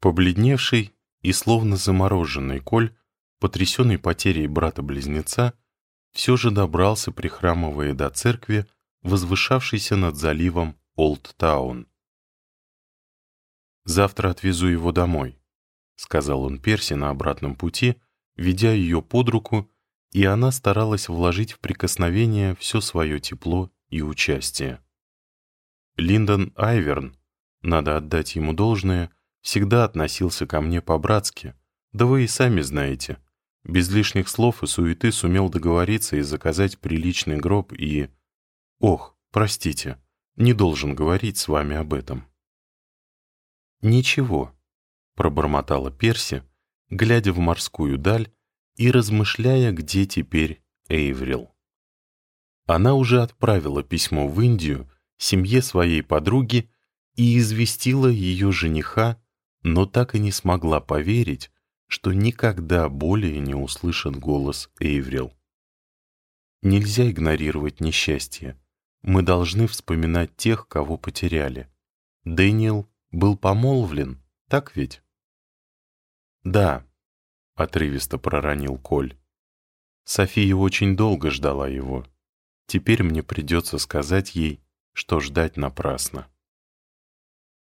Побледневший и словно замороженный Коль, потрясенный потерей брата-близнеца, все же добрался, прихрамывая до церкви, возвышавшейся над заливом Олд-Таун. «Завтра отвезу его домой», — сказал он Перси на обратном пути, ведя ее под руку, и она старалась вложить в прикосновение все свое тепло и участие. Линдон Айверн, надо отдать ему должное, всегда относился ко мне по-братски, да вы и сами знаете, без лишних слов и суеты сумел договориться и заказать приличный гроб и... Ох, простите, не должен говорить с вами об этом. «Ничего», — пробормотала Перси, глядя в морскую даль и размышляя, где теперь Эйврил. Она уже отправила письмо в Индию семье своей подруги и известила ее жениха, но так и не смогла поверить, что никогда более не услышит голос Эйврил. Нельзя игнорировать несчастье. Мы должны вспоминать тех, кого потеряли. Дэниел был помолвлен, так ведь? Да, отрывисто проронил Коль. София очень долго ждала его. Теперь мне придется сказать ей, что ждать напрасно.